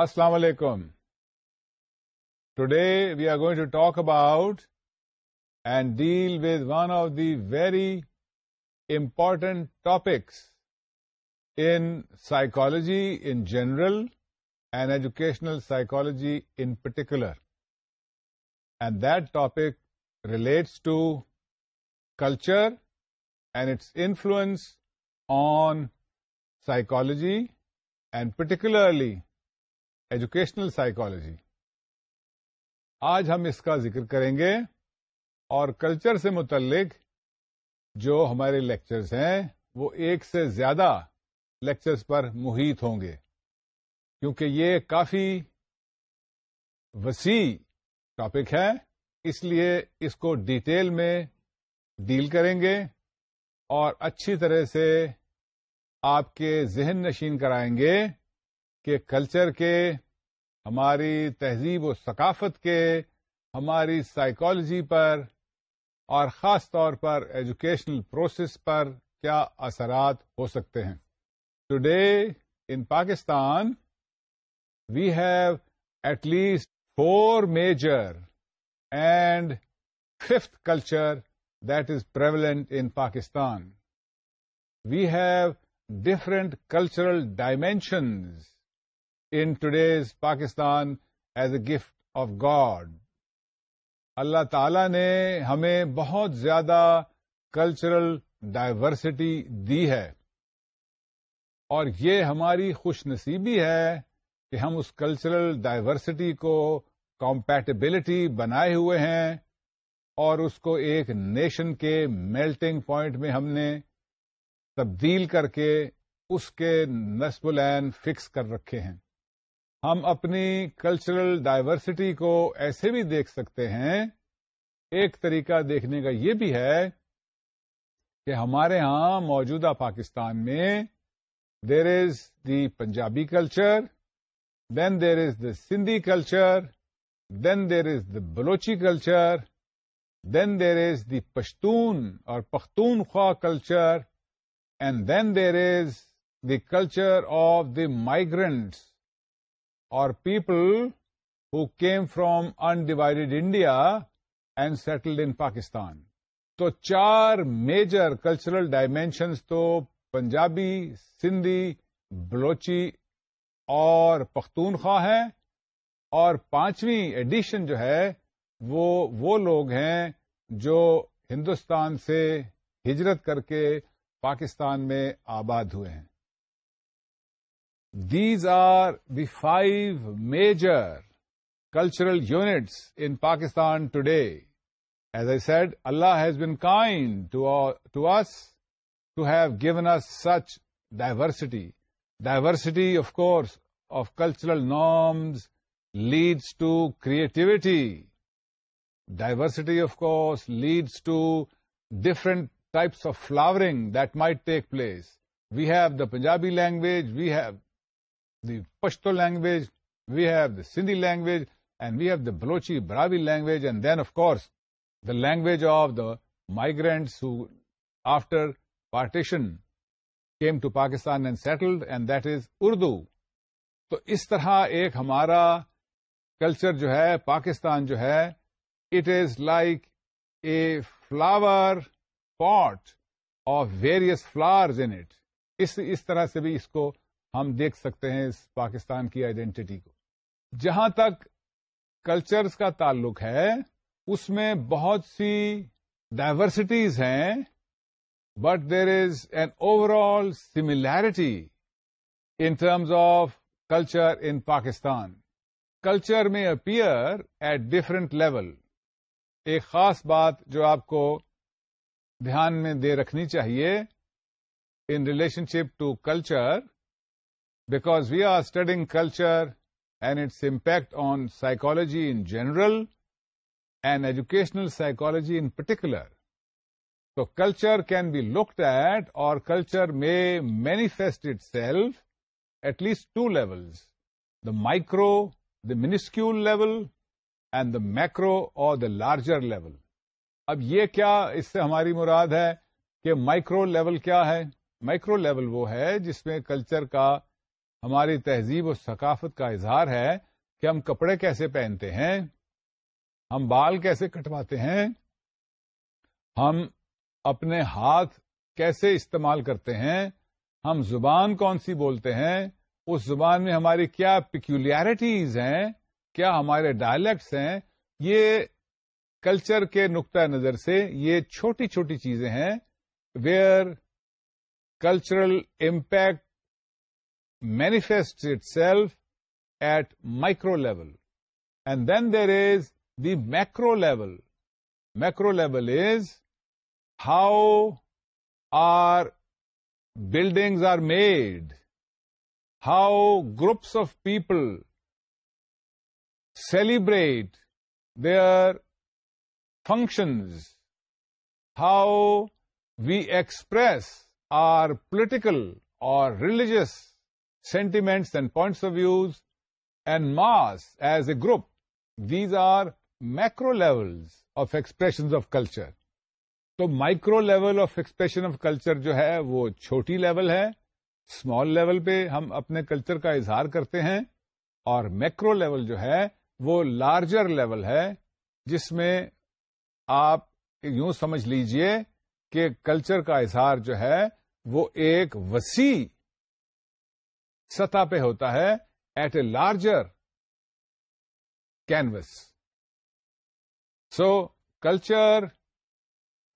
Assalamu alaikum. Today we are going to talk about and deal with one of the very important topics in psychology in general and educational psychology in particular. And that topic relates to culture and its influence on psychology and particularly educational psychology آج ہم اس کا ذکر کریں گے اور culture سے متعلق جو ہمارے لیکچرز ہیں وہ ایک سے زیادہ لیکچرز پر محیط ہوں گے کیونکہ یہ کافی وسیع ٹاپک ہے اس لیے اس کو ڈیٹیل میں ڈیل کریں گے اور اچھی طرح سے آپ کے ذہن نشین کرائیں گے کے کلچر کے ہماری تہذیب و ثقافت کے ہماری سائیکالوجی پر اور خاص طور پر ایجوکیشنل پروسیس پر کیا اثرات ہو سکتے ہیں today in Pakistan we have at least four major and fifth culture that is prevalent in Pakistan we have different cultural dimensions in today's Pakistan as a gift of God اللہ تعالی نے ہمیں بہت زیادہ کلچرل ڈائیورسٹی دی ہے اور یہ ہماری خوش نصیبی ہے کہ ہم اس کلچرل ڈائیورسٹی کو کمپیٹیبلٹی بنائے ہوئے ہیں اور اس کو ایک نیشن کے میلٹنگ پوائنٹ میں ہم نے تبدیل کر کے اس کے نصب العین فکس کر رکھے ہیں ہم اپنی کلچرل ڈائیورسٹی کو ایسے بھی دیکھ سکتے ہیں ایک طریقہ دیکھنے کا یہ بھی ہے کہ ہمارے ہاں موجودہ پاکستان میں there is the Punjabi culture then there is the Sindhi culture then there is the Balochi culture then there is the Pashtun اور Pakhtunkhwa culture and then there is the culture of the migrants اور people came from undivided India and settled in Pakistan تو چار major cultural dimensions تو پنجابی سندھی بلوچی اور پختونخوا ہیں اور پانچویں edition جو ہے وہ وہ لوگ ہیں جو ہندوستان سے ہجرت کر کے پاکستان میں آباد ہوئے ہیں These are the 5 major cultural units in Pakistan today. As I said, Allah has been kind to us to have given us such diversity. Diversity, of course, of cultural norms leads to creativity. Diversity, of course, leads to different types of flowering that might take place. We have the Punjabi language, we have the Pashto language, we have the Sindhi language, and we have the Balochi Bravi language, and then of course the language of the migrants who after partition came to Pakistan and settled, and that is Urdu. تو اس طرح ایک ہمارا culture جو ہے پاکستان جو ہے it is like a flower pot of various flowers in it اس طرح سے بھی اس کو ہم دیکھ سکتے ہیں اس پاکستان کی آئیڈینٹی کو جہاں تک کلچرز کا تعلق ہے اس میں بہت سی ڈائورسٹیز ہیں but there is an overall similarity in terms of culture in Pakistan culture میں اپیئر ایٹ ڈفرنٹ لیول ایک خاص بات جو آپ کو دھیان میں دے رکھنی چاہیے in relationship to culture because we are studying culture and its impact on psychology in general and educational psychology in particular تو culture can be looked at اور کلچر میں manifest self at least two level the micro the منیسکیول level and the micro اور the larger level اب یہ کیا اس سے ہماری مراد ہے کہ مائکرو لیول کیا ہے مائکرو لیول وہ ہے جس میں کلچر کا ہماری تہذیب اور ثقافت کا اظہار ہے کہ ہم کپڑے کیسے پہنتے ہیں ہم بال کیسے کٹواتے ہیں ہم اپنے ہاتھ کیسے استعمال کرتے ہیں ہم زبان کون سی بولتے ہیں اس زبان میں ہماری کیا پیکولیرٹیز ہیں کیا ہمارے ڈائلیکٹس ہیں یہ کلچر کے نقطۂ نظر سے یہ چھوٹی چھوٹی چیزیں ہیں where cultural impact manifests itself at micro level. And then there is the macro level. Macro level is how our buildings are made, how groups of people celebrate their functions, how we express our political or religious sentiments and points of views, and mass as a group. These are macro levels of expressions of culture. تو micro level of expression of culture جو ہے وہ چھوٹی level ہے small level پہ ہم اپنے culture کا اظہار کرتے ہیں اور میکرو لیول جو ہے وہ لارجر لیول ہے جس میں آپ یوں سمجھ لیجئے کہ کلچر کا اظہار جو ہے وہ ایک وسیع سطح پہ ہوتا ہے at a larger canvas so culture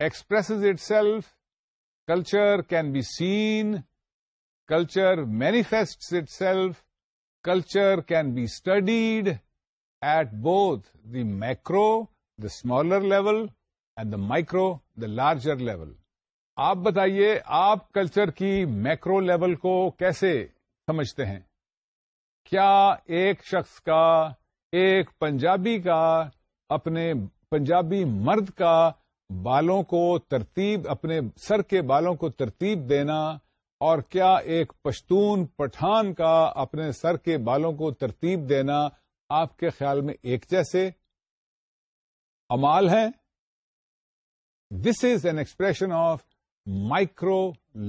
expresses itself culture can be seen culture manifest itself culture can be studied at both the micro the smaller level and the micro the larger level آپ بتائیے آپ culture کی macro level کو کیسے سمجھتے ہیں کیا ایک شخص کا ایک پنجابی کا اپنے پنجابی مرد کا بالوں کو ترتیب اپنے سر کے بالوں کو ترتیب دینا اور کیا ایک پشتون پٹھان کا اپنے سر کے بالوں کو ترتیب دینا آپ کے خیال میں ایک جیسے امال ہے this is an expression of micro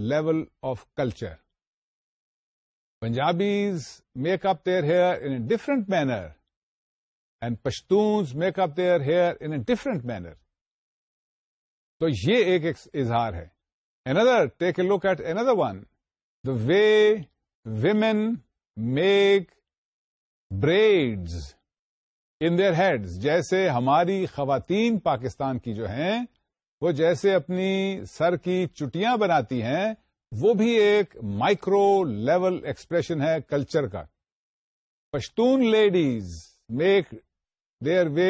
level of culture Punjabis make up their hair in a different manner and Pashtuns make up their hair in a different manner تو یہ ایک اظہار ہے another take a look at another one the way women make braids in their heads جیسے ہماری خواتین پاکستان کی جو ہیں وہ جیسے اپنی سر کی چٹیاں بناتی ہیں وہ بھی ایک مائکرو لیول ایکسپریشن ہے کلچر کا Pashtun ladies make their way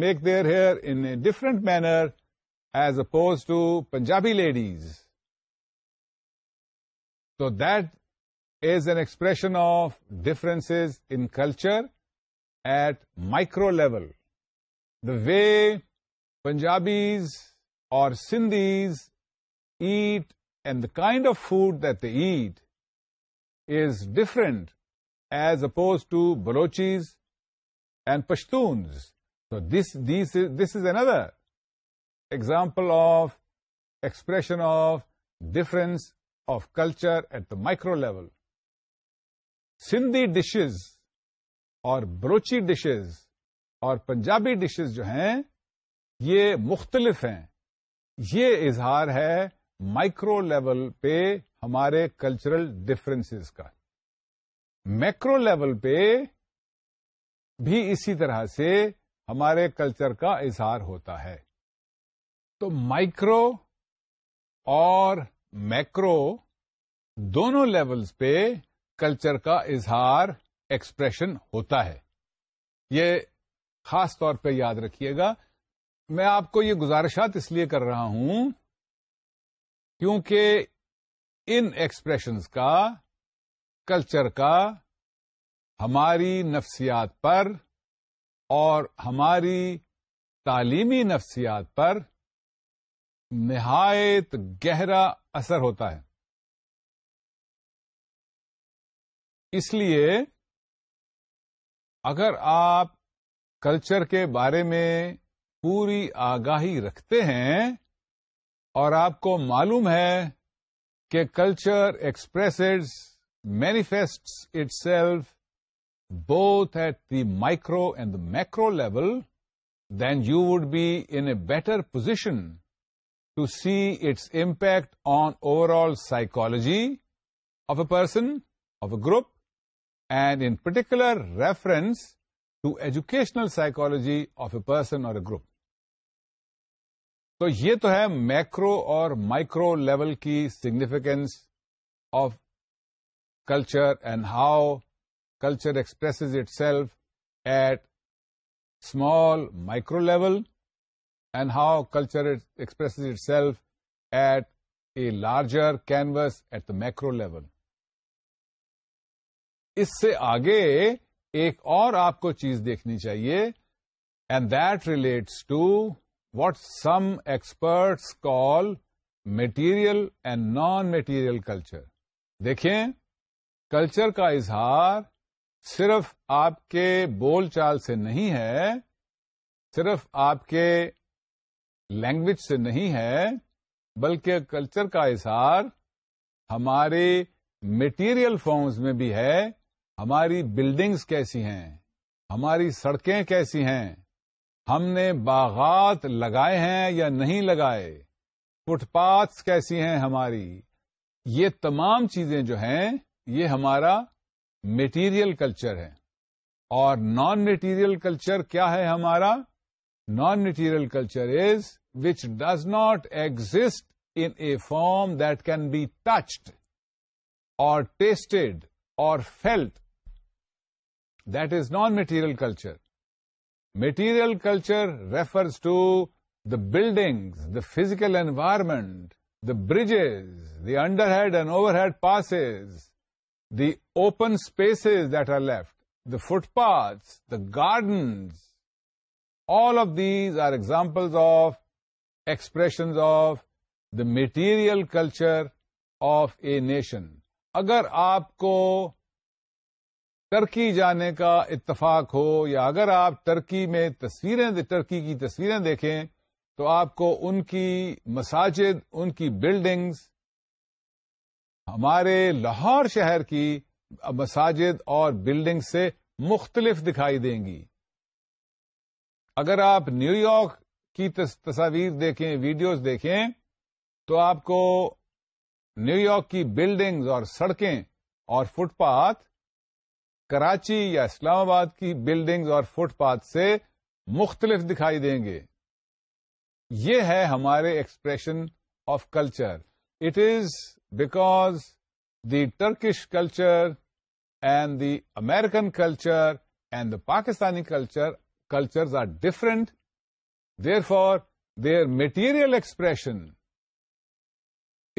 make their hair in a different manner as oppose to Punjabi ladies تو that is an expression of differences in culture at micro level the way Punjabis اور Sindhis eat and the kind of food that the eat is different as up to Baluchis and Pashtuns تو this is another example of expression of difference of culture at the micro level Sindhi dishes اور Balochi dishes اور Punjabi dishes جو ہیں یہ مختلف ہیں یہ اظہار ہے مائکرو لیول پہ ہمارے کلچرل ڈفرینس کا میکرو لیول پہ بھی اسی طرح سے ہمارے کلچر کا اظہار ہوتا ہے تو مائکرو اور میکرو دونوں لیولز پہ کلچر کا اظہار ایکسپریشن ہوتا ہے یہ خاص طور پہ یاد رکھیے گا میں آپ کو یہ گزارشات اس لیے کر رہا ہوں کیونکہ ان ایکسپریشنز کا کلچر کا ہماری نفسیات پر اور ہماری تعلیمی نفسیات پر نہایت گہرا اثر ہوتا ہے اس لیے اگر آپ کلچر کے بارے میں پوری آگاہی رکھتے ہیں اور آپ کو معلوم ہے کہ culture express manifest itself both at the micro and the macro level then you would be in a better position to see its impact on overall psychology of a person of a group and in particular reference to educational psychology of a person اور a group تو یہ تو ہے macro اور micro level کی significance of culture and how culture expresses itself at small micro level and how culture express itself at a larger canvas at the micro level اس سے آگے ایک اور آپ کو چیز دیکھنی چاہیے and that relates to what some experts call material and non material culture دیکھیں کلچر کا اظہار صرف آپ کے بول چال سے نہیں ہے صرف آپ کے لینگویج سے نہیں ہے بلکہ کلچر کا اظہار ہمارے میٹیریل فارمز میں بھی ہے ہماری بلڈنگز کیسی ہیں ہماری سڑکیں کیسی ہیں ہم نے باغات لگائے ہیں یا نہیں لگائے فٹ پاس کیسی ہیں ہماری یہ تمام چیزیں جو ہیں یہ ہمارا میٹیریل کلچر ہے اور نان میٹیریل کلچر کیا ہے ہمارا non material culture is which does not exist in a form that can be touched or tested or felt that is non material culture material culture refers to the buildings the physical environment the bridges the under head and over head passes the open spaces that are left the footpath the gardens all of these are examples of expressions of the material culture of a nation اگر آپ کو Turkey جانے کا اتفاق ہو یا اگر آپ Turkey میں تصویریں ٹرکی کی تصویریں دیکھیں تو آپ کو ان کی مساجد ان کی بلڈنگز ہمارے لاہور شہر کی مساجد اور بلڈنگز سے مختلف دکھائی دیں گی اگر آپ نیو یارک کی تصاویر دیکھیں ویڈیوز دیکھیں تو آپ کو نیو یارک کی بلڈنگز اور سڑکیں اور فٹ پاتھ کراچی یا اسلام آباد کی بلڈنگز اور فٹ پاتھ سے مختلف دکھائی دیں گے یہ ہے ہمارے expression of culture it is because the Turkish culture and the American culture and the Pakistani culture cultures are different there for their material expression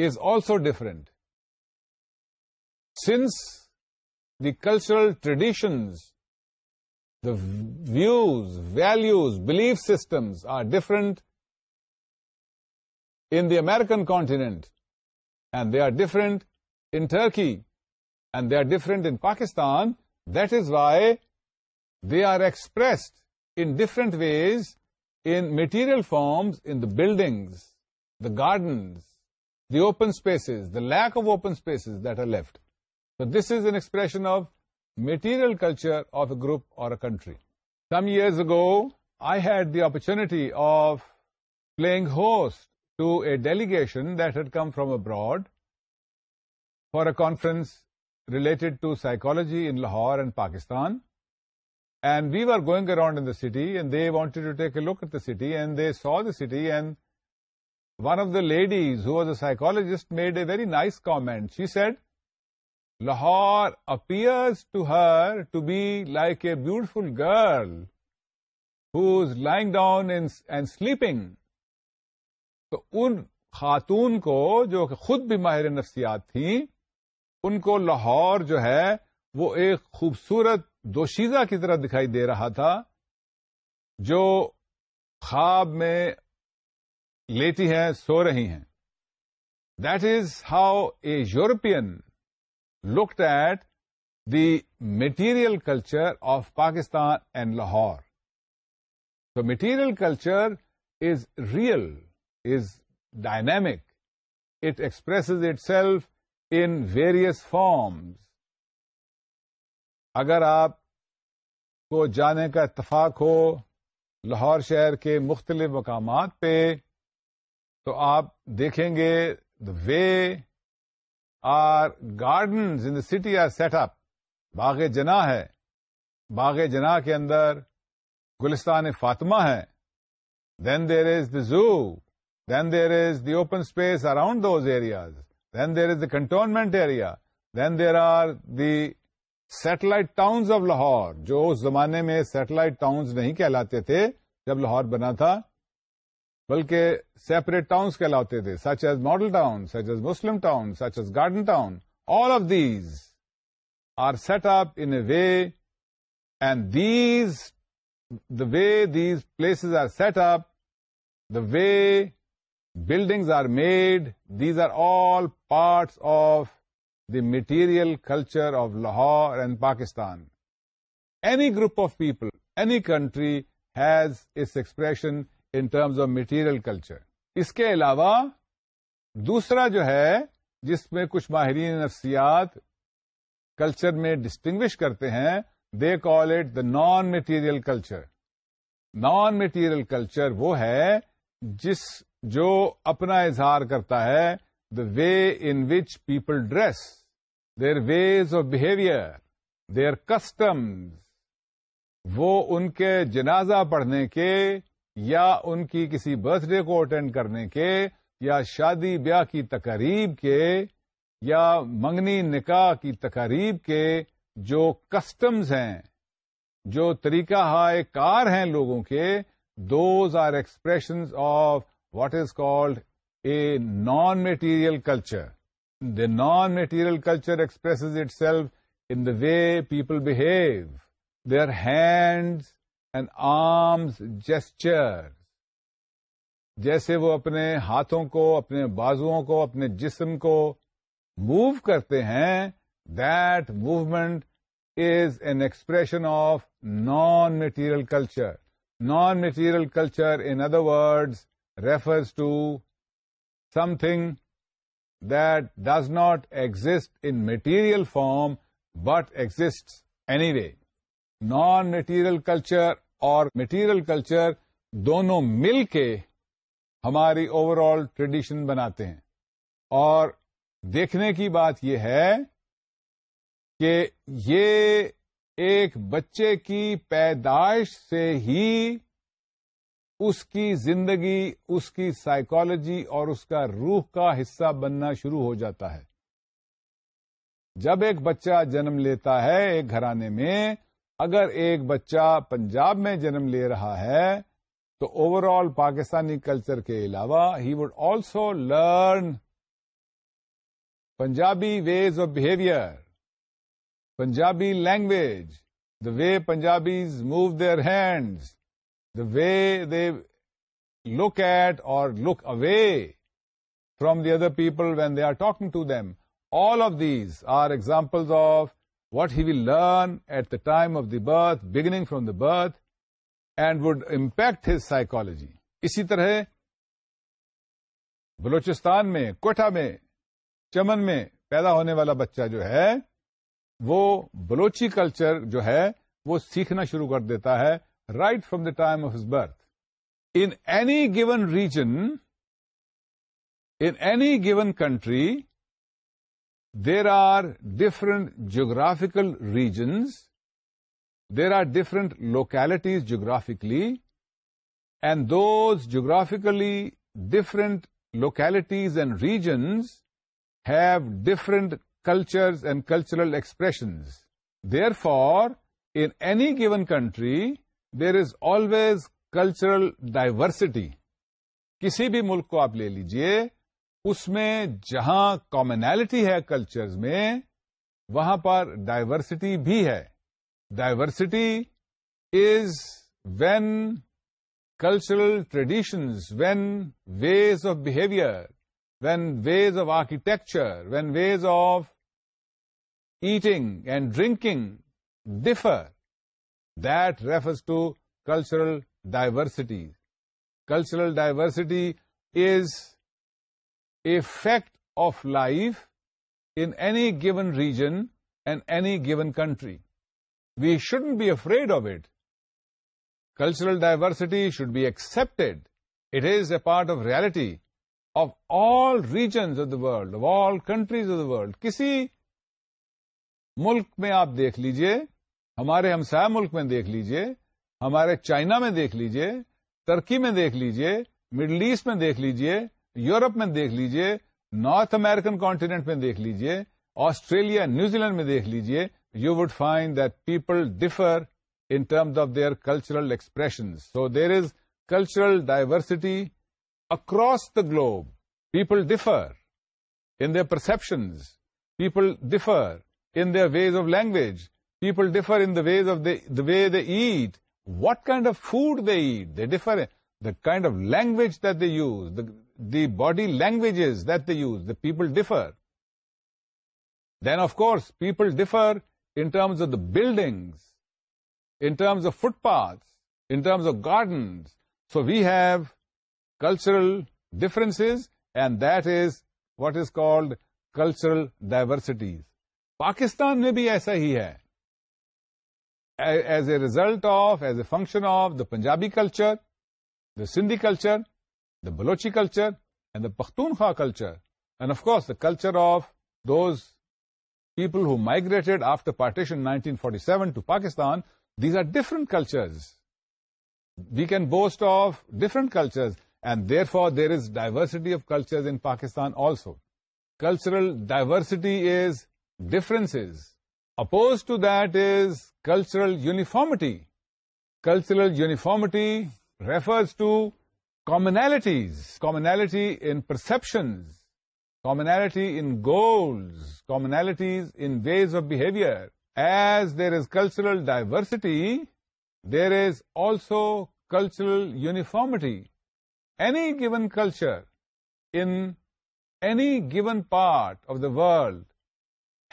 is also different since the cultural traditions, the views, values, belief systems are different in the American continent, and they are different in Turkey, and they are different in Pakistan. That is why they are expressed in different ways, in material forms, in the buildings, the gardens, the open spaces, the lack of open spaces that are left. So this is an expression of material culture of a group or a country. Some years ago, I had the opportunity of playing host to a delegation that had come from abroad for a conference related to psychology in Lahore and Pakistan. And we were going around in the city, and they wanted to take a look at the city, and they saw the city, and one of the ladies who was a psychologist made a very nice comment. She said, Lahore appears to her to be like a beautiful girl is lying down and sleeping تو ان خاتون کو جو خود بھی ماہر نفسیات تھیں ان کو لاہور جو ہے وہ ایک خوبصورت دوشیزہ کی طرح دکھائی دے رہا تھا جو خواب میں لیتی ہیں سو رہی ہیں that is how a European looked at the material culture of Pakistan and Lahore So material culture is real is dynamic it expresses itself in forms. Forms اگر آپ کو جانے کا اتفاق ہو لاہور شہر کے مختلف مقامات پہ تو آپ دیکھیں گے the way are gardens in the city are set up Bagh Jinnah ہے باغ جنا کے اندر گلستان فاطمہ ہے then there is the zoo then there is the open space around those areas then there is the cantonment area then there are the satellite towns of Lahore جو اس زمانے میں satellite towns نہیں کہلاتے تھے جب لاہور بنا تھا بلکہ سیپریٹ ٹاؤنس کہلاتے تھے such as model town such as Muslim town such as garden town all of these are set up in a way and these the way these places are set up the way buildings are made these are all parts of the material culture of Lahore and Pakistan any group of people any country has its expression in terms of material culture اس کے علاوہ دوسرا جو ہے جس میں کچھ ماہرین نفسیات کلچر میں ڈسٹنگوش کرتے ہیں they call it the non material culture non material culture وہ ہے جس جو اپنا اظہار کرتا ہے the way in which people dress their ways of behaviour their customs وہ ان کے جنازہ پڑھنے کے یا ان کی کسی برتھ ڈے کو اٹینڈ کرنے کے یا شادی بیاہ کی تقریب کے یا منگنی نکاح کی تقریب کے جو کسٹمز ہیں جو طریقہ ہائے کار ہیں لوگوں کے those are expression of what is called a non material culture the non material culture express itself in the way people behave their hands arms gesture جیسے وہ اپنے ہاتھوں کو اپنے بازوؤں کو اپنے جسم کو موو کرتے ہیں that movement is an expression of non material culture non material culture in other words refers to something that does not exist in material form but exist anyway non material culture اور material culture دونوں مل کے ہماری over all tradition بناتے ہیں اور دیکھنے کی بات یہ ہے کہ یہ ایک بچے کی پیدائش سے ہی اس کی زندگی اس کی سائیکالوجی اور اس کا روح کا حصہ بننا شروع ہو جاتا ہے جب ایک بچہ جنم لیتا ہے ایک گھرانے میں اگر ایک بچہ پنجاب میں جنم لے رہا ہے تو اوور آل پاکستانی کلچر کے علاوہ he would also learn Punjabi ways of behaviour Punjabi language the way Punjabis move their hands the way they look at or look away from the other people when they are talking to them all of these are examples of what he will learn at the time of the birth beginning from the birth and would impact his psychology اسی طرح بلوچستان میں کوٹھا میں چمن میں پیدا ہونے والا بچہ جو ہے وہ بلوچی کلچر جو ہے وہ سیکھنا شروع کر دیتا ہے right from the time of his birth any given region in any given country there are different geographical regions there are different localities geographically and those geographically different localities and regions have different cultures and cultural expressions therefore any given country there is always cultural diversity کسی بھی ملک کو آپ لے لیجیے اس میں جہاں commonality ہے cultures میں وہاں پر ڈائیورسٹی بھی ہے diversity is when cultural traditions when ways of behaviour when ways of architecture when ways of eating and drinking differ that refers to cultural diversity cultural diversity is fact of life any given region and any given country we should be afraid of it cultural diversity should be accept it is a part of reality of all region of the world all countries of the world کسی ملک میں آپ دیکھ لیجیے ہمارے ہمسایہ ملک میں دیکھ لیجیے ہمارے چائنا میں دیکھ لیجیے ترکی میں دیکھ لیجیے مڈل ایسٹ میں دیکھ لیجیے یورپ میں دیکھ لیجئے نارتھ امیرکن کانٹینٹ میں دیکھ لیجئے آسٹریلیا نیوزی لینڈ میں دیکھ لیجئے you would find that people differ in terms of their cultural expressions so there is cultural diversity across the globe people differ in their perceptions people differ in their ways of language people differ in the ways of the way they eat what kind of food they eat they differ the kind of language they use the body languages that they use the people differ then of course people differ in terms of the buildings in terms of footpath in of gardens so we have cultural difference and that is what is called cultural diversities Pakistan میں بھی ایسا ہی ہے as a result of as a function of the Punjabi culture the Sindhi culture the Balochi culture and the Pakhtunkhwa culture, and of course the culture of those people who migrated after partition 1947 to Pakistan. These are different cultures. We can boast of different cultures, and therefore there is diversity of cultures in Pakistan also. Cultural diversity is differences. Opposed to that is cultural uniformity. Cultural uniformity refers to commonalities commonality in perceptions commonality in goals commonalities in ways of behaviour as there is cultural diversity there is also cultural uniformity any given culture any given part of the world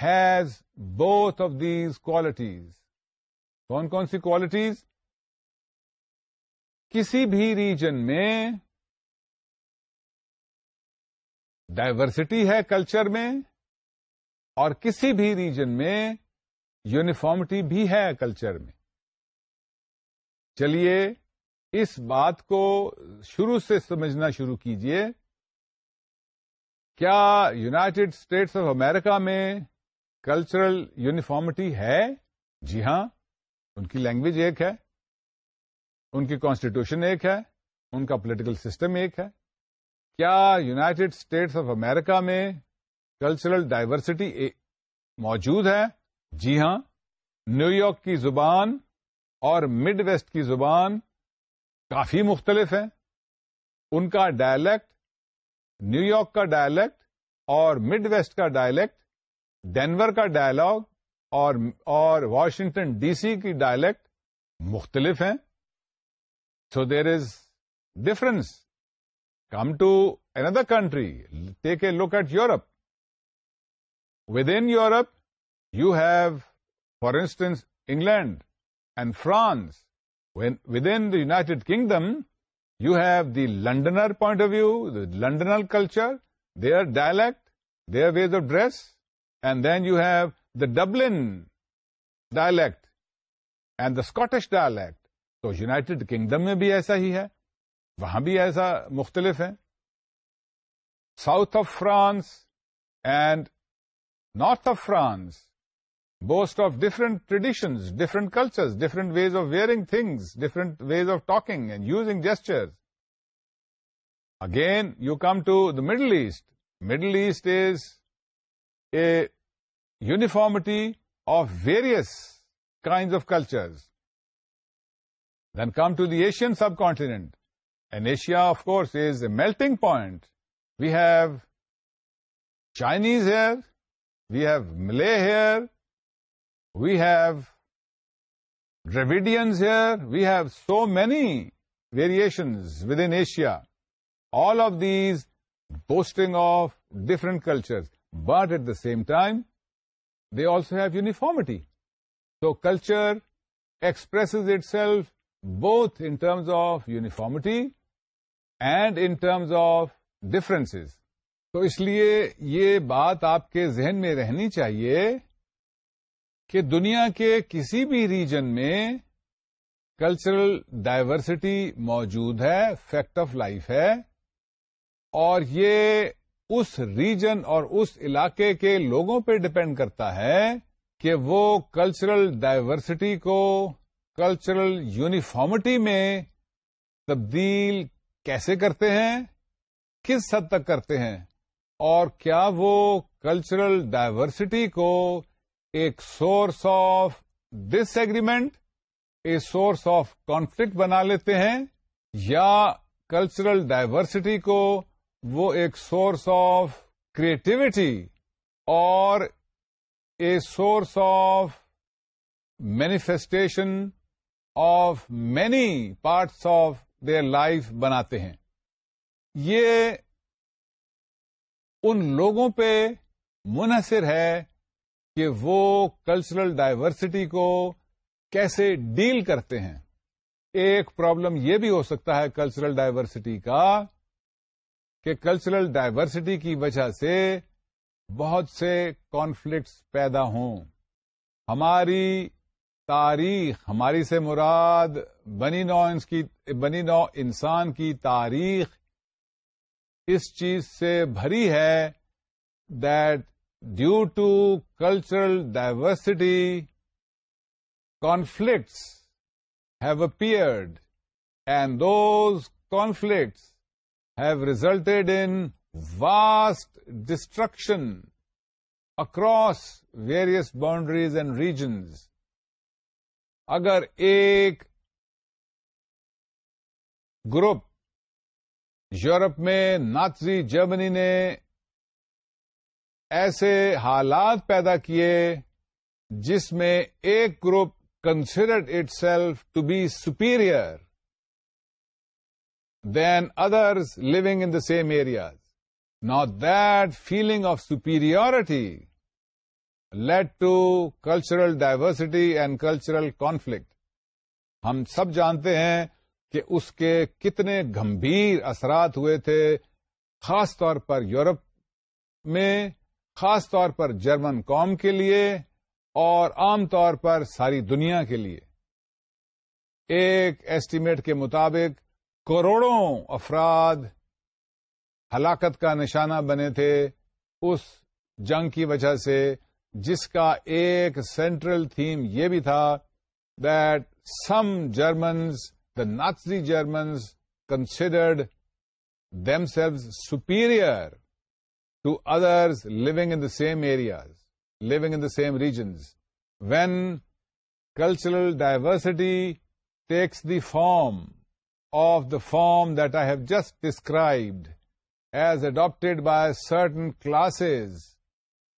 has both of these qualities کون کون سی qualities کسی بھی region میں diversity ہے culture میں اور کسی بھی ریجن میں یونیفارمٹی بھی ہے کلچر میں چلیے اس بات کو شروع سے سمجھنا شروع کیجیے کیا یوناٹیڈ اسٹیٹس آف امیرکا میں کلچرل یونیفارمٹی ہے جی ہاں ان کی لینگویج ایک ہے ان کی کانسٹیٹیوشن ایک ہے ان کا پولیٹیکل سسٹم ایک ہے کیا یوناٹیڈ اسٹیٹس آف امیرکا میں کلچرل ڈائیورسٹی موجود ہے جی ہاں نیو یارک کی زبان اور مڈ ویسٹ کی زبان کافی مختلف ہے ان کا ڈائلیکٹ نیو یارک کا ڈائلیکٹ اور مڈ ویسٹ کا ڈائلیکٹ ڈینور کا ڈائلگ اور واشنگٹن ڈی سی کی ڈائلیکٹ مختلف ہیں So there is difference. Come to another country, take a look at Europe. Within Europe, you have, for instance, England and France. Within the United Kingdom, you have the Londoner point of view, the Londoner culture, their dialect, their ways of dress, and then you have the Dublin dialect and the Scottish dialect تو United Kingdom میں بھی ایسا ہی ہے وہاں بھی ایسا مختلف ہے south of France and north of France boast of different traditions different culture different ways of wearing things different ways of talking and using gesture again you come to the Middle East Middle East is a uniformity of various kind of cultures Then come to the Asian subcontinent. And Asia, of course, is a melting point. We have Chinese here, we have Malay here, we have Dravidians here, we have so many variations within Asia. All of these boasting of different cultures. But at the same time, they also have uniformity. So culture expresses itself both in terms of uniformity and in terms of differences تو اس لیے یہ بات آپ کے ذہن میں رہنی چاہیے کہ دنیا کے کسی بھی ریجن میں کلچرل ڈائیورسٹی موجود ہے فیکٹ آف لائف ہے اور یہ اس ریجن اور اس علاقے کے لوگوں پہ ڈپینڈ کرتا ہے کہ وہ کلچرل ڈائیورسٹی کو کلچرل یونیفارمٹی میں تبدیل کیسے کرتے ہیں کس حد تک کرتے ہیں اور کیا وہ کلچرل ڈائیورسٹی کو ایک source of disagreement a source of conflict بنا لیتے ہیں یا کلچرل ڈائیورسٹی کو وہ ایک سورس آف کریٹیوٹی اور a source of manifestation of many parts of their life بناتے ہیں یہ ان لوگوں پہ منحصر ہے کہ وہ کلچرل ڈائیورسٹی کو کیسے ڈیل کرتے ہیں ایک پرابلم یہ بھی ہو سکتا ہے کلچرل ڈائیورسٹی کا کہ کلچرل ڈائیورسٹی کی وجہ سے بہت سے کانفلکٹس پیدا ہوں ہماری تاریخ ہماری سے مراد بنی نو کی بنی نو انسان کی تاریخ اس چیز سے بھری ہے that due to cultural diversity conflicts have a and those conflicts have resulted in vast destruction across various boundaries and regions اگر ایک گروپ یورپ میں ناتزی جرمنی نے ایسے حالات پیدا کیے جس میں ایک group considered itself to be superior than others living in the same areas not that feeling of superiority to cultural diversity and cultural conflict ہم سب جانتے ہیں کہ اس کے کتنے گمبھیر اثرات ہوئے تھے خاص طور پر یورپ میں خاص طور پر جرمن قوم کے لیے اور عام طور پر ساری دنیا کے لیے ایک ایسٹیمیٹ کے مطابق کروڑوں افراد ہلاکت کا نشانہ بنے تھے اس جنگ کی وجہ سے جس کا ایک سینٹرل تھیم یہ بھی تھا دیٹ سم جرمنز دا ناتری Germans considered themselves superior to others living in the same areas living in the same regions when cultural diversity takes the form of the form that I have just described as adopted by certain classes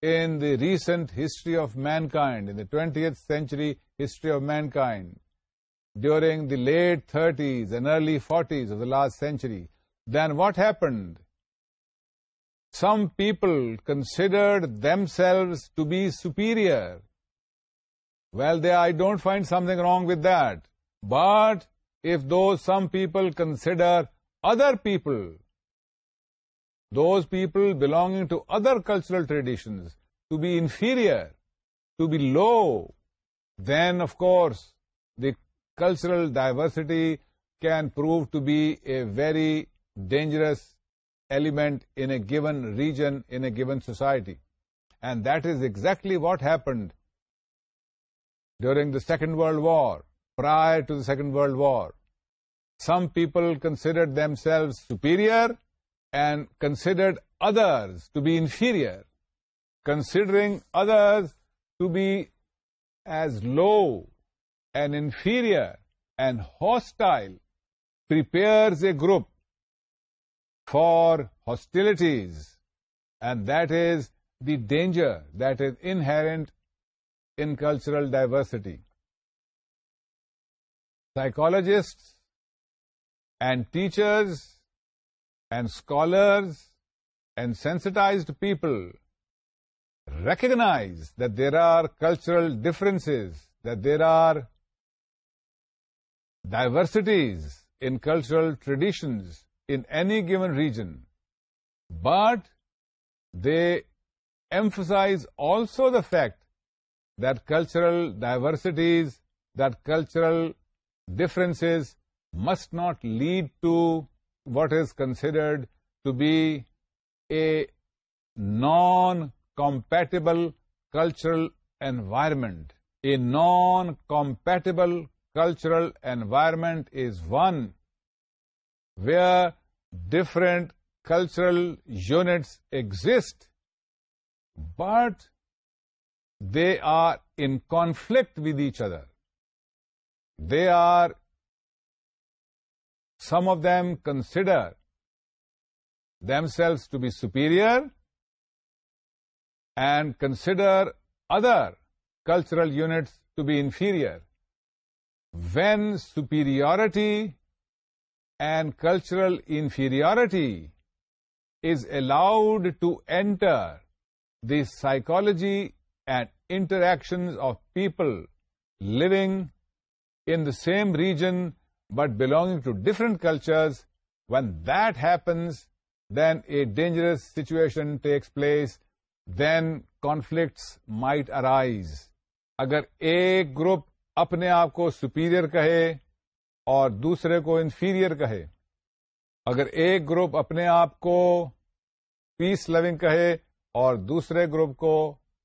in the recent history of mankind, in the 20th century history of mankind, during the late 30s and early 40s of the last century, then what happened? Some people considered themselves to be superior. Well, I don't find something wrong with that. But if those some people consider other people those people belonging to other cultural traditions to be inferior, to be low, then of course the cultural diversity can prove to be a very dangerous element in a given region, in a given society. And that is exactly what happened during the Second World War, prior to the Second World War. Some people considered themselves superior and considered others to be inferior, considering others to be as low and inferior and hostile prepares a group for hostilities, and that is the danger that is inherent in cultural diversity. Psychologists and teachers and scholars and sensitized people recognize that there are cultural differences, that there are diversities in cultural traditions in any given region, but they emphasize also the fact that cultural diversities, that cultural differences must not lead to what is considered to be a non-compatible cultural environment. A non-compatible cultural environment is one where different cultural units exist, but they are in conflict with each other. They are some of them consider themselves to be superior and consider other cultural units to be inferior. When superiority and cultural inferiority is allowed to enter the psychology and interactions of people living in the same region but belonging to different cultures when that happens then a dangerous situation takes place then conflicts might arise اگر ایک group اپنے آپ کو superior کہے اور دوسرے کو inferior کہے اگر ایک گروپ اپنے آپ کو پیس لونگ کہے اور دوسرے گروپ کو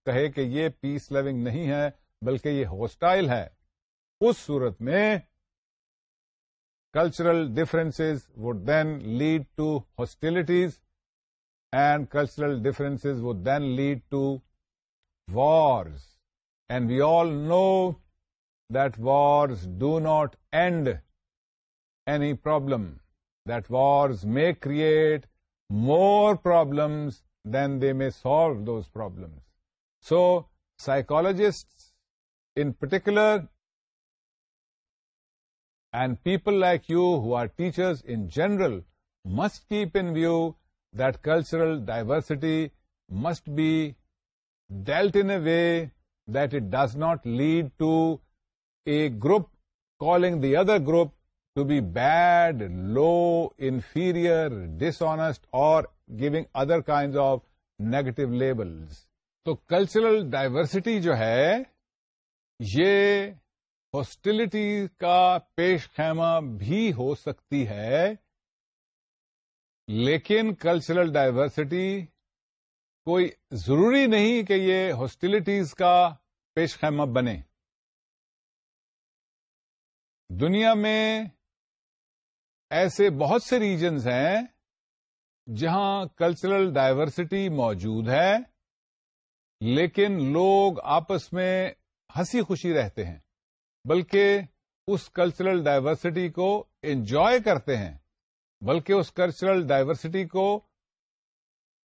کہے کہ یہ پیس لونگ نہیں ہے بلکہ یہ ہوسٹائل ہے اس صورت میں Cultural differences would then lead to hostilities, and cultural differences would then lead to wars. And we all know that wars do not end any problem, that wars may create more problems than they may solve those problems. So psychologists in particular and people like you Hare teachers in general must keep in view that cultural diversity must be dealt in a way that it does not lead to a group calling the other group to bad low inferior dust or giving other kinds of negative labels تو cultural diversity جو ہے یہ ہاسٹلٹی کا پیش خیمہ بھی ہو سکتی ہے لیکن کلچرل ڈائیورسٹی کوئی ضروری نہیں کہ یہ ہاسٹیلٹیز کا پیش خیمہ بنے دنیا میں ایسے بہت سے ریجنز ہیں جہاں کلچرل ڈائیورسٹی موجود ہے لیکن لوگ آپس میں ہنسی خوشی رہتے ہیں بلکہ اس کلچرل ڈائیورسٹی کو انجوائے کرتے ہیں بلکہ اس کلچرل ڈائیورسٹی کو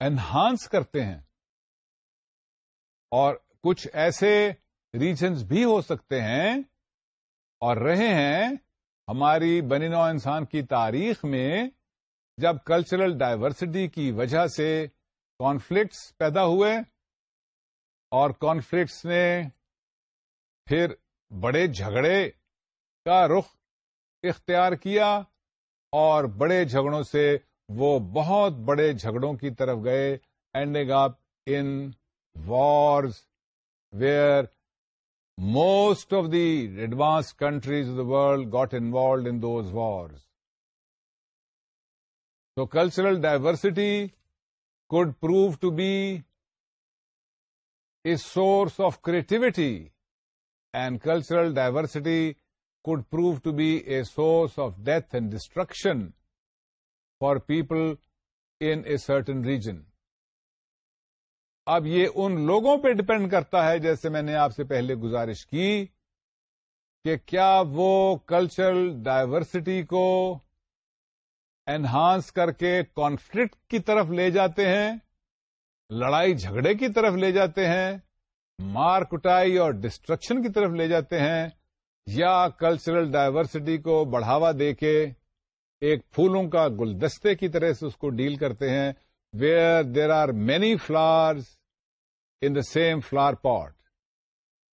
انہانس کرتے ہیں اور کچھ ایسے ریجنز بھی ہو سکتے ہیں اور رہے ہیں ہماری بنی نو انسان کی تاریخ میں جب کلچرل ڈائیورسٹی کی وجہ سے کانفلکٹس پیدا ہوئے اور کانفلکٹس نے پھر بڑے جھگڑے کا رخ اختیار کیا اور بڑے جھگڑوں سے وہ بہت بڑے جھگڑوں کی طرف گئے ending up in wars where most of the advance countries of the world got involved in those wars تو cultural diversity could prove to be a source of creativity and cultural diversity could prove to be a source of death and destruction for people in a certain region اب یہ ان لوگوں پہ depend کرتا ہے جیسے میں نے آپ سے پہلے گزارش کی کہ کیا وہ کلچرل ڈائیورسٹی کو انہانس کر کے کانفلکٹ کی طرف لے جاتے ہیں لڑائی جھگڑے کی طرف لے جاتے ہیں مار کٹائی اور ڈسٹرکشن کی طرف لے جاتے ہیں یا کلچرل ڈائیورسٹی کو بڑھاوا دے کے ایک پھولوں کا گلدستے کی طرح سے اس کو ڈیل کرتے ہیں where there are many فلارز in the same فلار pot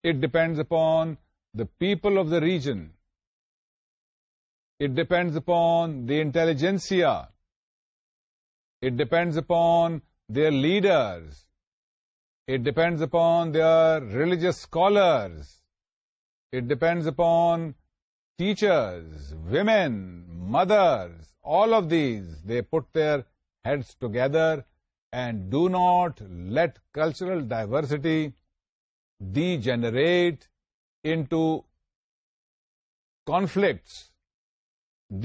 it depends upon the people of the region it depends upon the intelligentsia it depends upon their leaders It depends upon their religious scholars. It depends upon teachers, women, mothers, all of these. They put their heads together and do not let cultural diversity degenerate into conflicts,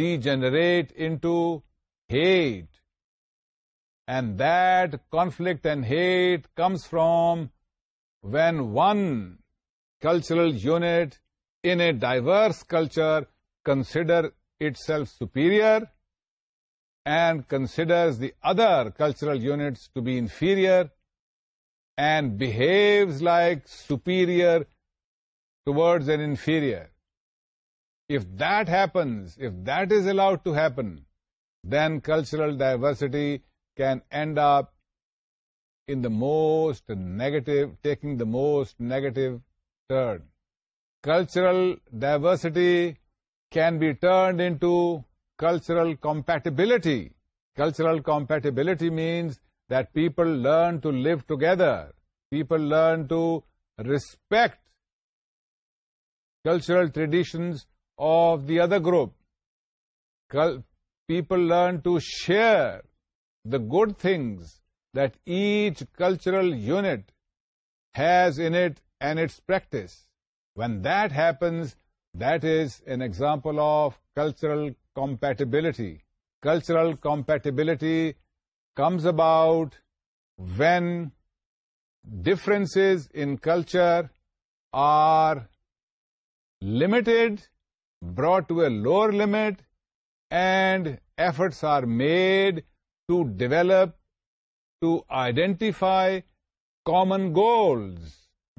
degenerate into hate, and that conflict and hate comes from when one cultural unit in a diverse culture considers itself superior and considers the other cultural units to be inferior and behaves like superior towards an inferior. If that happens, if that is allowed to happen, then cultural diversity can end up in the most negative, taking the most negative turn. Cultural diversity can be turned into cultural compatibility. Cultural compatibility means that people learn to live together. People learn to respect cultural traditions of the other group. People learn to share the good things that each cultural unit has in it and its practice. When that happens, that is an example of cultural compatibility. Cultural compatibility comes about when differences in culture are limited, brought to a lower limit, and efforts are made to develop to identify common goals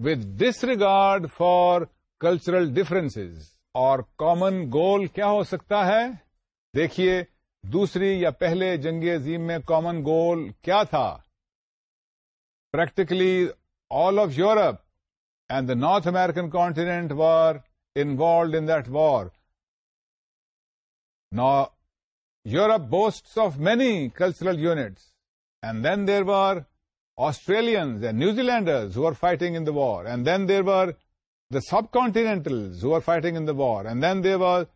with disregard for cultural differences اور common goal کیا ہو سکتا ہے دیکھیے دوسری یا پہلے جنگ عظیم میں کامن گول کیا تھا practically all of Europe and the north American continent were involved in that war Europe boasts of many cultural units. And then there were Australians and New Zealanders who were fighting in the war. And then there were the subcontinentals who were fighting in the war. And then there were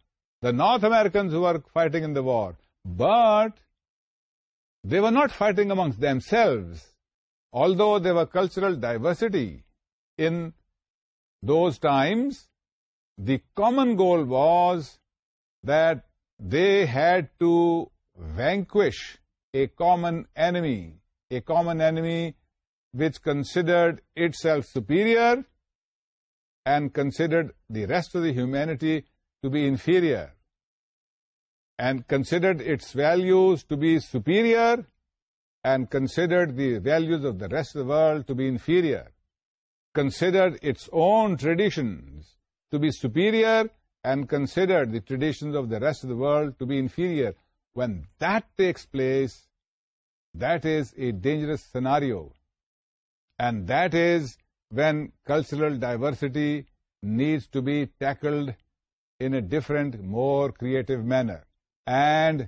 the North Americans who were fighting in the war. But they were not fighting amongst themselves, although there were cultural diversity in those times. The common goal was that they had to vanquish a common enemy which considered itself superior and considered the rest of the humanity to be inferior, and considered its values to be superior and considered the values of the rest of the world to be inferior, considered its own traditions to be superior and consider the traditions of the rest of the world to be inferior, when that takes place, that is a dangerous scenario. And that is when cultural diversity needs to be tackled in a different, more creative manner, and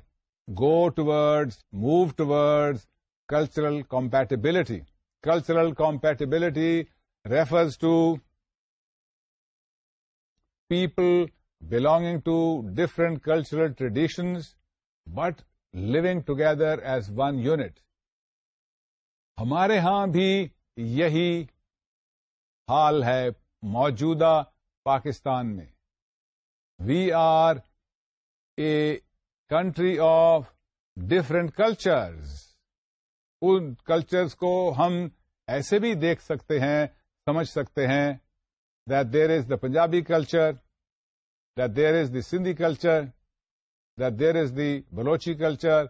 move towards cultural compatibility. Cultural compatibility refers to people belonging to different cultural traditions but لوگ together as one unit ہمارے ہاں بھی یہی حال ہے موجودہ پاکستان میں we are a country of different cultures ان کلچرز کو ہم ایسے بھی دیکھ سکتے ہیں سمجھ سکتے ہیں that there is the Punjabi culture that there is the Sindhi culture, that there is the Balochi culture,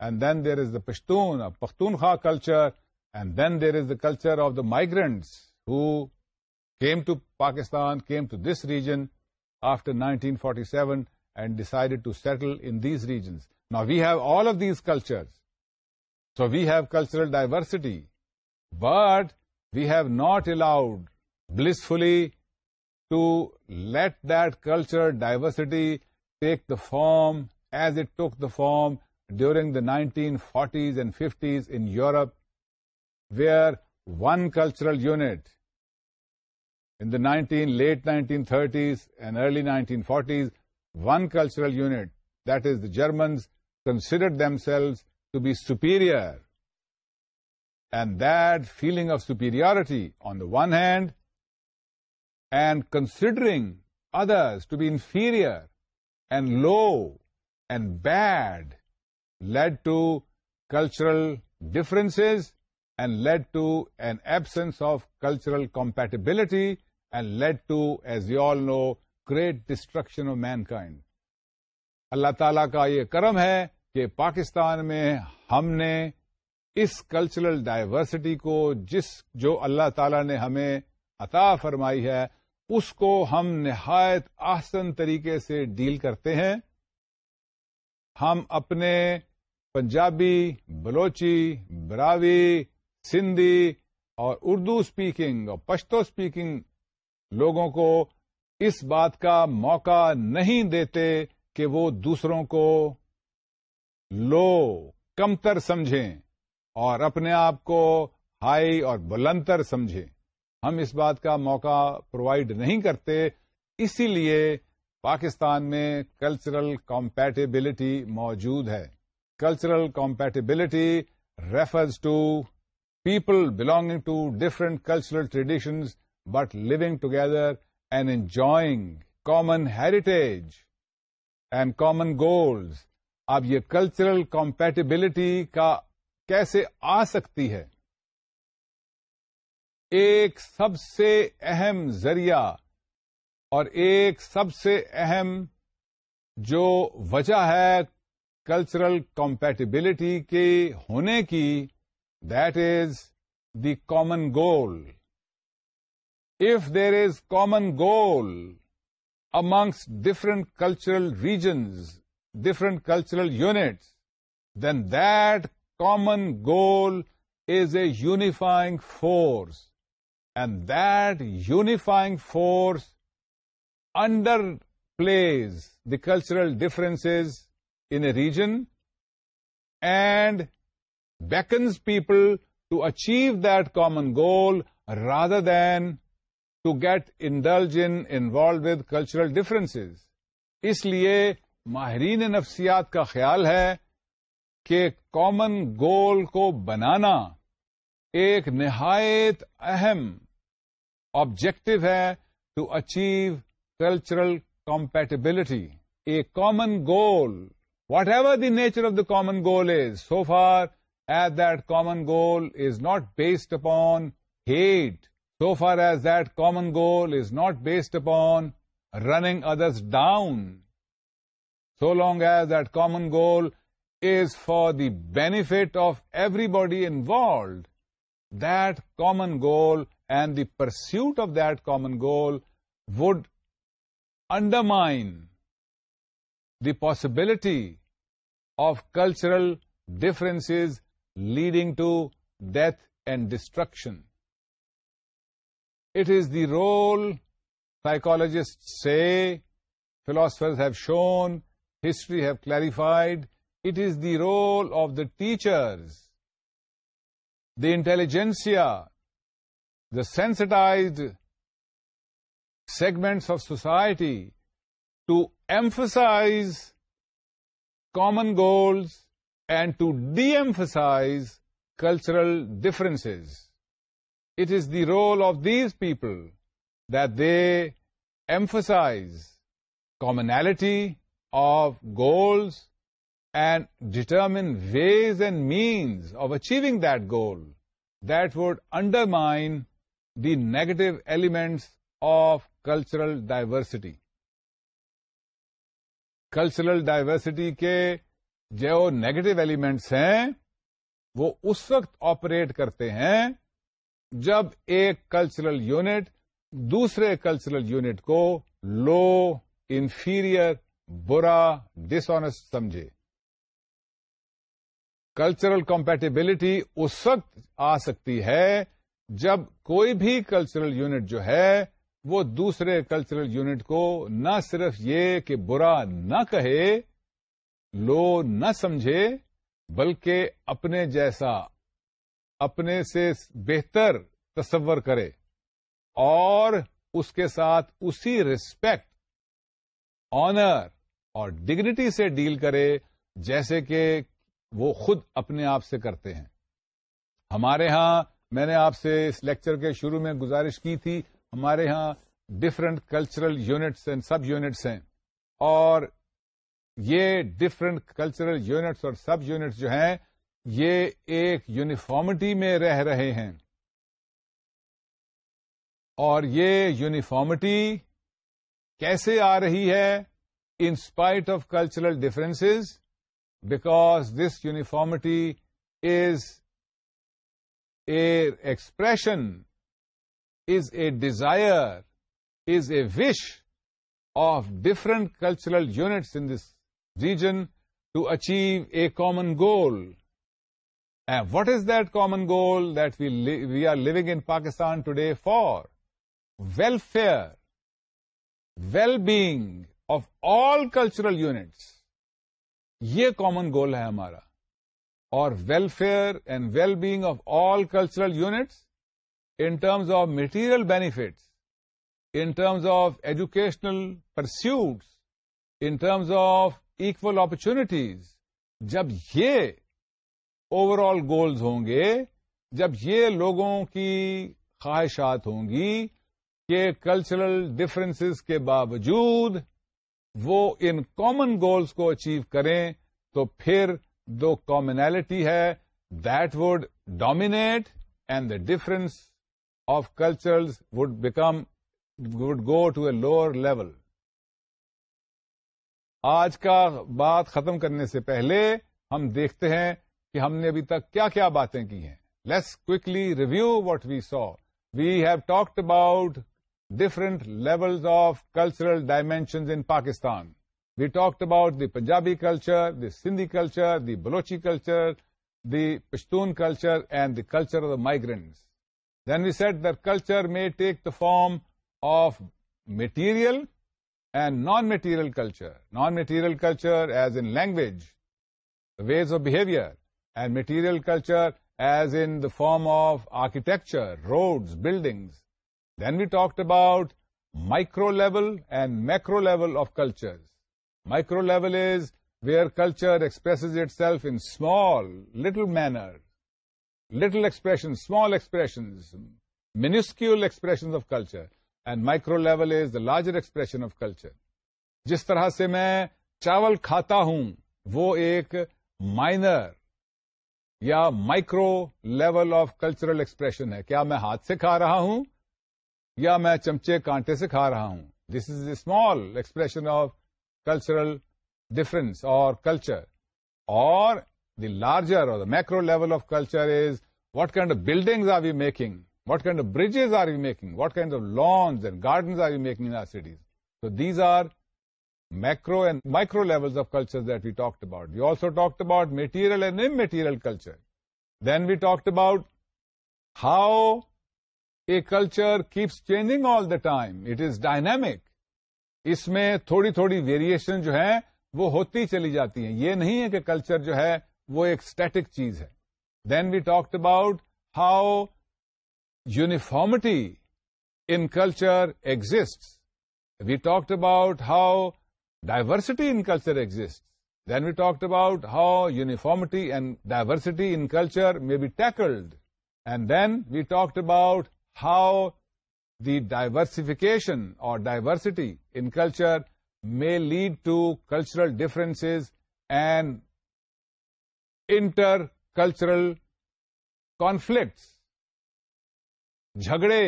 and then there is the Pashtun or Pakhtunkhwa culture, and then there is the culture of the migrants who came to Pakistan, came to this region after 1947 and decided to settle in these regions. Now we have all of these cultures, so we have cultural diversity, but we have not allowed blissfully to let that culture diversity take the form as it took the form during the 1940s and 50s in Europe, where one cultural unit in the late 1930s and early 1940s, one cultural unit, that is the Germans, considered themselves to be superior. And that feeling of superiority, on the one hand, and considering others to be inferior and low and bad lead to cultural differences and lead to an absence of cultural compatibility and lead to as you all know great destruction of mankind اللہ تعالیٰ کا یہ کرم ہے کہ پاکستان میں ہم نے اس کلچرل ڈائیورسٹی کو جس جو اللہ تعالیٰ نے ہمیں عطا فرمائی ہے اس کو ہم نہایت آسن طریقے سے ڈیل کرتے ہیں ہم اپنے پنجابی بلوچی براوی سندھی اور اردو اسپیکنگ اور پشتو اسپیکنگ لوگوں کو اس بات کا موقع نہیں دیتے کہ وہ دوسروں کو لو کمتر سمجھیں اور اپنے آپ کو ہائی اور بلندر سمجھیں ہم اس بات کا موقع پرووائڈ نہیں کرتے اسی لیے پاکستان میں کلچرل کمپیٹیبلٹی موجود ہے cultural compatibility refers to people belonging to different cultural traditions but living together and enjoying common heritage and common goals اب یہ کلچرل کمپیٹیبلٹی کا کیسے آ سکتی ہے ایک سب سے اہم ذریعہ اور ایک سب سے اہم جو وجہ ہے کلچرل کمپیٹیبلٹی کے ہونے کی that is the common goal if there is common goal amongst different cultural regions different cultural units then that common goal is a unifying force and that unifying force underplays the cultural difference in a region and beckons people to achieve that common goal rather than to get indulge involve with cultural difference اس لیے ماہرین نفسیات کا خیال ہے کہ common goal کو بنانا ایک نہایت اہم objective hai to achieve cultural compatibility, a common goal, whatever the nature of the common goal is, so far as that common goal is not based upon hate, so far as that common goal is not based upon running others down, so long as that common goal is for the benefit of everybody involved, that common goal and the pursuit of that common goal would undermine the possibility of cultural differences leading to death and destruction. It is the role, psychologists say, philosophers have shown, history have clarified, it is the role of the teachers, the intelligentsia, the sensitized segments of society to emphasize common goals and to de-emphasize cultural differences. It is the role of these people that they emphasize commonality of goals and determine ways and means of achieving that goal that would undermine the negative elements of cultural diversity cultural diversity کے جو negative elements ہیں وہ اس وقت operate کرتے ہیں جب ایک cultural unit دوسرے کلچرل یونٹ کو لو انفیریئر برا ڈس آنےسٹ سمجھے کلچرل کمپیٹیبلٹی اس وقت آ سکتی ہے جب کوئی بھی کلچرل یونٹ جو ہے وہ دوسرے کلچرل یونٹ کو نہ صرف یہ کہ برا نہ کہے لو نہ سمجھے بلکہ اپنے جیسا اپنے سے بہتر تصور کرے اور اس کے ساتھ اسی ریسپیکٹ آنر اور ڈگنیٹی سے ڈیل کرے جیسے کہ وہ خود اپنے آپ سے کرتے ہیں ہمارے ہاں میں نے آپ سے اس لیکچر کے شروع میں گزارش کی تھی ہمارے ہاں different cultural units and subunits ہیں اور یہ ڈفرینٹ کلچرل یونٹس اور سب یونٹس جو ہیں یہ ایک یونیفارمٹی میں رہ رہے ہیں اور یہ یونیفارمٹی کیسے آ رہی ہے in spite of cultural difference because this uniformity is expression is a desire is a wish of different cultural units in this region to achieve a common goal and what is that common goal that we we are looking in Pakistan today for welfare well being of all cultural units یہ common goal ہے ہمارا اور welfare and well being of all cultural units in terms of material benefits in terms of educational pursuits in terms of equal opportunities جب یہ over all goals ہوں گے جب یہ لوگوں کی خواہشات ہوں گی کہ کلچرل ڈفرینسز کے باوجود وہ ان کامن گولز کو اچیو کریں تو پھر دو کامنیلٹی ہے that would dominate and the difference of cultures would become would go to a lower level آج کا بات ختم کرنے سے پہلے ہم دیکھتے ہیں کہ ہم نے ابھی تک کیا کیا باتیں کی ہیں let's quickly review what we so we have talked about different level of cultural dimensions in Pakistan We talked about the Punjabi culture, the Sindhi culture, the Balochi culture, the Pashtun culture, and the culture of the migrants. Then we said that culture may take the form of material and non-material culture. Non-material culture as in language, the ways of behavior, and material culture as in the form of architecture, roads, buildings. Then we talked about micro level and macro level of cultures. Micro level is where culture expresses itself in small little manner little expression small expression minuscule expression of culture and micro level is the larger expression of culture جس طرح سے میں چاول کھاتا ہوں وہ ایک minor یا micro level of cultural expression ہے کیا میں ہاتھ سے کھا رہا ہوں یا میں چمچے کانٹے سے کھا رہا ہوں this is a small expression of cultural difference or culture, or the larger or the macro level of culture is what kind of buildings are we making, what kind of bridges are we making, what kinds of lawns and gardens are we making in our cities. So these are macro and micro levels of cultures that we talked about. We also talked about material and immaterial culture. Then we talked about how a culture keeps changing all the time. It is dynamic. اس میں تھوڑی تھوڑی variation جو ہیں وہ ہوتی چلی جاتی ہیں یہ نہیں ہے کہ کلچر جو ہے وہ ایک اسٹیٹک چیز ہے then we talk about how uniformity in culture exist we talk about how diversity in culture exist then we talk about how uniformity and diversity in culture may be tackled and then we talked about how the diversification اور diversity in culture میں lead to cultural difference and intercultural conflicts جھگڑے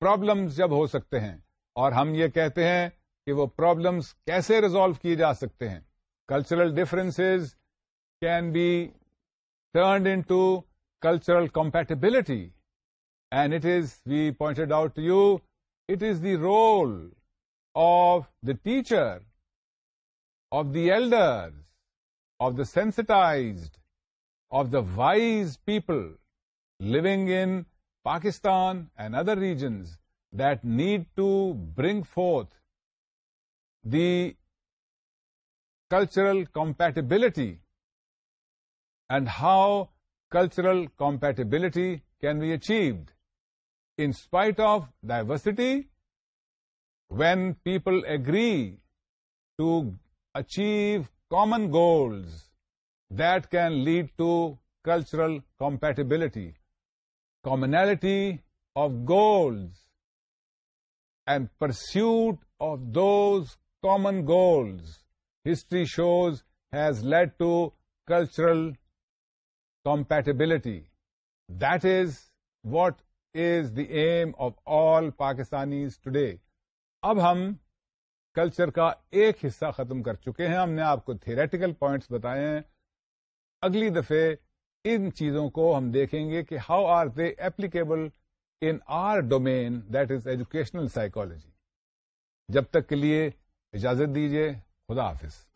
problems جب ہو سکتے ہیں اور ہم یہ کہتے ہیں کہ وہ پرابلمس کیسے ریزالو کیے جا سکتے ہیں cultural difference can be turned into cultural compatibility And it is, we pointed out to you, it is the role of the teacher, of the elders, of the sensitized, of the wise people living in Pakistan and other regions that need to bring forth the cultural compatibility and how cultural compatibility can be achieved in spite of diversity, when people agree to achieve common goals, that can lead to cultural compatibility, commonality of goals, and pursuit of those common goals, history shows, has led to cultural compatibility. That is what is the aim of all Pakistani today اب ہم culture کا ایک حصہ ختم کر چکے ہیں ہم نے آپ کو تھیریٹیکل پوائنٹس بتائے ہیں اگلی دفعے ان چیزوں کو ہم دیکھیں گے کہ how are they applicable in our domain that is educational psychology جب تک کے لیے اجازت دیجیے خدا حافظ